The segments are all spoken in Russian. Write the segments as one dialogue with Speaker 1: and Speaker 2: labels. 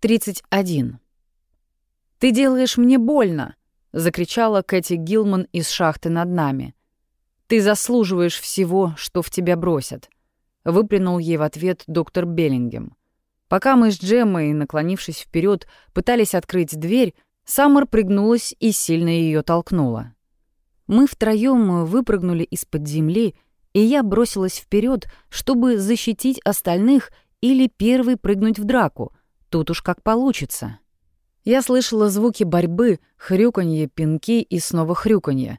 Speaker 1: 31. «Ты делаешь мне больно!» — закричала Кэти Гилман из шахты над нами. «Ты заслуживаешь всего, что в тебя бросят», — выплюнул ей в ответ доктор Беллингем. Пока мы с Джеммой, наклонившись вперед, пытались открыть дверь, Саммер пригнулась и сильно ее толкнула. Мы втроем выпрыгнули из-под земли, и я бросилась вперед, чтобы защитить остальных или первый прыгнуть в драку — Тут уж как получится. Я слышала звуки борьбы, хрюканье, пинки и снова хрюканье.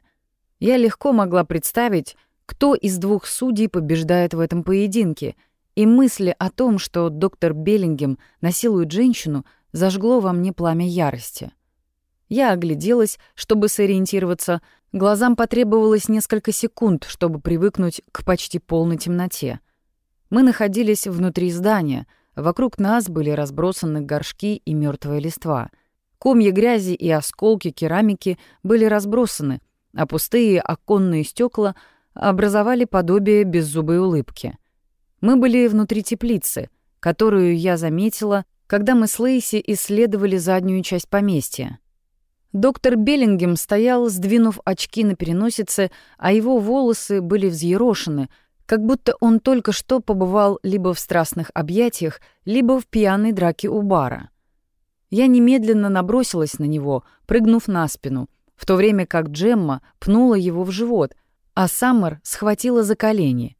Speaker 1: Я легко могла представить, кто из двух судей побеждает в этом поединке, и мысли о том, что доктор Беллингем насилует женщину, зажгло во мне пламя ярости. Я огляделась, чтобы сориентироваться. Глазам потребовалось несколько секунд, чтобы привыкнуть к почти полной темноте. Мы находились внутри здания — Вокруг нас были разбросаны горшки и мертвая листва. Комья грязи и осколки керамики были разбросаны, а пустые оконные стекла образовали подобие беззубой улыбки. Мы были внутри теплицы, которую я заметила, когда мы с Лейси исследовали заднюю часть поместья. Доктор Беллингем стоял, сдвинув очки на переносице, а его волосы были взъерошены, как будто он только что побывал либо в страстных объятиях, либо в пьяной драке у бара. Я немедленно набросилась на него, прыгнув на спину, в то время как Джемма пнула его в живот, а Саммер схватила за колени.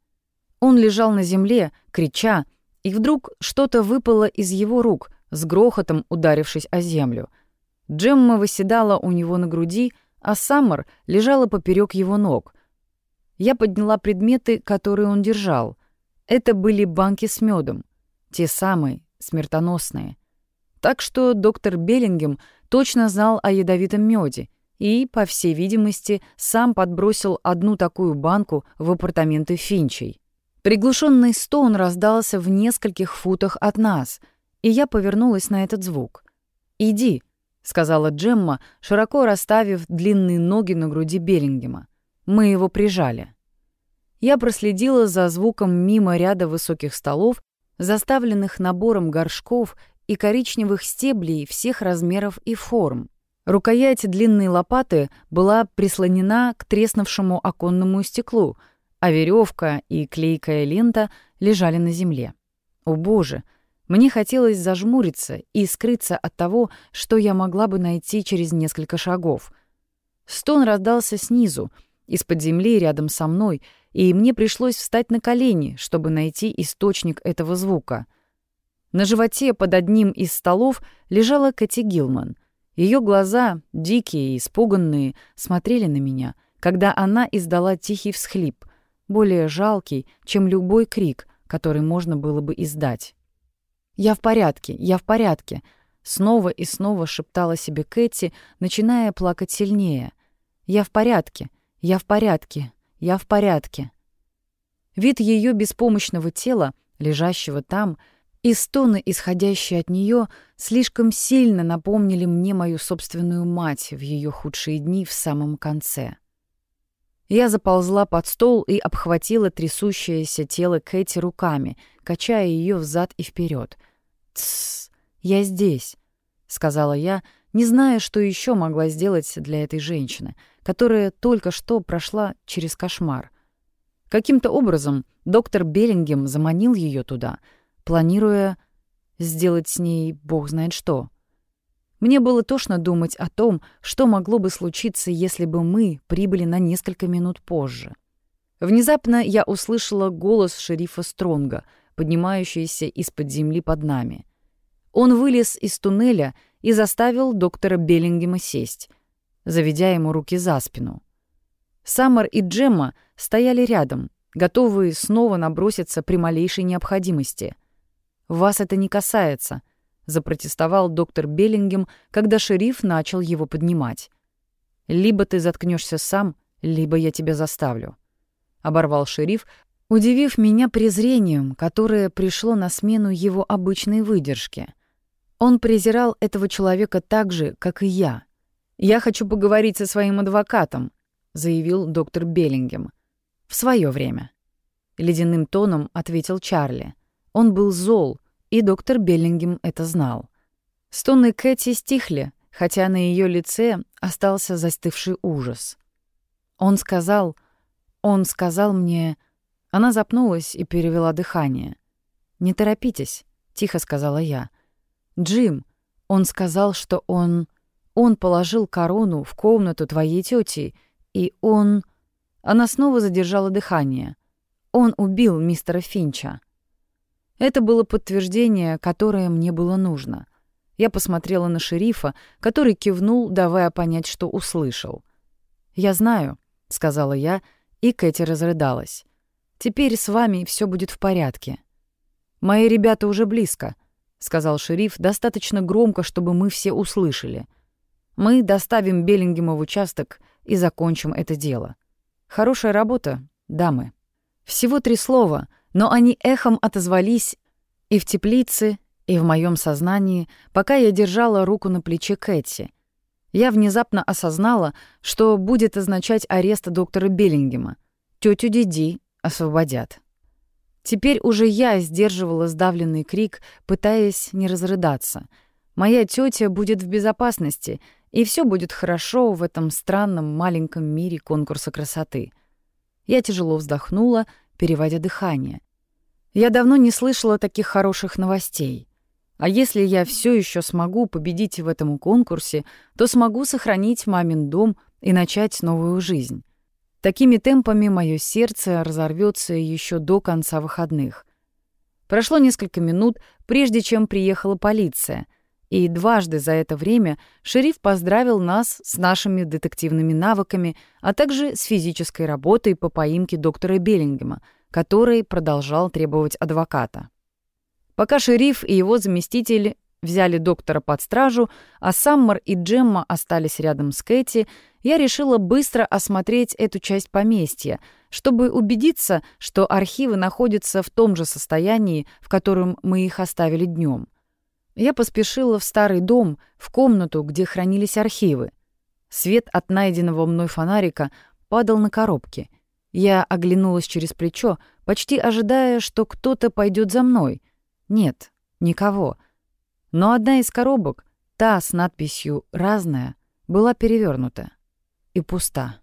Speaker 1: Он лежал на земле, крича, и вдруг что-то выпало из его рук, с грохотом ударившись о землю. Джемма выседала у него на груди, а Саммер лежала поперек его ног — я подняла предметы, которые он держал. Это были банки с медом, те самые, смертоносные. Так что доктор Беллингем точно знал о ядовитом меде и, по всей видимости, сам подбросил одну такую банку в апартаменты Финчей. Приглушенный стон раздался в нескольких футах от нас, и я повернулась на этот звук. «Иди», — сказала Джемма, широко расставив длинные ноги на груди Беллингема. Мы его прижали. Я проследила за звуком мимо ряда высоких столов, заставленных набором горшков и коричневых стеблей всех размеров и форм. Рукоять длинной лопаты была прислонена к треснувшему оконному стеклу, а веревка и клейкая лента лежали на земле. О боже! Мне хотелось зажмуриться и скрыться от того, что я могла бы найти через несколько шагов. Стон раздался снизу — из-под земли рядом со мной, и мне пришлось встать на колени, чтобы найти источник этого звука. На животе под одним из столов лежала Кэти Гилман. Ее глаза, дикие и испуганные, смотрели на меня, когда она издала тихий всхлип, более жалкий, чем любой крик, который можно было бы издать. «Я в порядке, я в порядке», — снова и снова шептала себе Кэти, начиная плакать сильнее. «Я в порядке», — «Я в порядке, я в порядке». Вид ее беспомощного тела, лежащего там, и стоны, исходящие от нее, слишком сильно напомнили мне мою собственную мать в ее худшие дни в самом конце. Я заползла под стол и обхватила трясущееся тело Кэти руками, качая ее взад и вперед. «Тссс, я здесь», — сказала я, не зная, что еще могла сделать для этой женщины — которая только что прошла через кошмар. Каким-то образом доктор Беллингем заманил ее туда, планируя сделать с ней бог знает что. Мне было тошно думать о том, что могло бы случиться, если бы мы прибыли на несколько минут позже. Внезапно я услышала голос шерифа Стронга, поднимающийся из-под земли под нами. Он вылез из туннеля и заставил доктора Беллингема сесть — заведя ему руки за спину. Саммер и Джемма стояли рядом, готовые снова наброситься при малейшей необходимости. «Вас это не касается», — запротестовал доктор Беллингем, когда шериф начал его поднимать. «Либо ты заткнешься сам, либо я тебя заставлю», — оборвал шериф, удивив меня презрением, которое пришло на смену его обычной выдержке. Он презирал этого человека так же, как и я — «Я хочу поговорить со своим адвокатом», — заявил доктор Беллингем. «В свое время». Ледяным тоном ответил Чарли. Он был зол, и доктор Беллингем это знал. Стоны Кэти стихли, хотя на ее лице остался застывший ужас. Он сказал... Он сказал мне... Она запнулась и перевела дыхание. «Не торопитесь», — тихо сказала я. «Джим, он сказал, что он... Он положил корону в комнату твоей тети, и он...» Она снова задержала дыхание. «Он убил мистера Финча». Это было подтверждение, которое мне было нужно. Я посмотрела на шерифа, который кивнул, давая понять, что услышал. «Я знаю», — сказала я, и Кэти разрыдалась. «Теперь с вами все будет в порядке». «Мои ребята уже близко», — сказал шериф достаточно громко, чтобы мы все услышали. «Мы доставим Беллингема в участок и закончим это дело. Хорошая работа, дамы». Всего три слова, но они эхом отозвались и в теплице, и в моем сознании, пока я держала руку на плече Кэти. Я внезапно осознала, что будет означать арест доктора Беллингема. Тетю Диди освободят. Теперь уже я сдерживала сдавленный крик, пытаясь не разрыдаться. Моя тетя будет в безопасности, и все будет хорошо в этом странном маленьком мире конкурса красоты. Я тяжело вздохнула, переводя дыхание. Я давно не слышала таких хороших новостей. А если я все еще смогу победить в этом конкурсе, то смогу сохранить мамин дом и начать новую жизнь. Такими темпами мое сердце разорвется еще до конца выходных. Прошло несколько минут, прежде чем приехала полиция, и дважды за это время шериф поздравил нас с нашими детективными навыками, а также с физической работой по поимке доктора Беллингема, который продолжал требовать адвоката. Пока шериф и его заместитель взяли доктора под стражу, а Саммер и Джемма остались рядом с Кэти, я решила быстро осмотреть эту часть поместья, чтобы убедиться, что архивы находятся в том же состоянии, в котором мы их оставили днем. Я поспешила в старый дом, в комнату, где хранились архивы. Свет от найденного мной фонарика падал на коробки. Я оглянулась через плечо, почти ожидая, что кто-то пойдет за мной. Нет, никого — но одна из коробок, та с надписью «разная», была перевернута и пуста.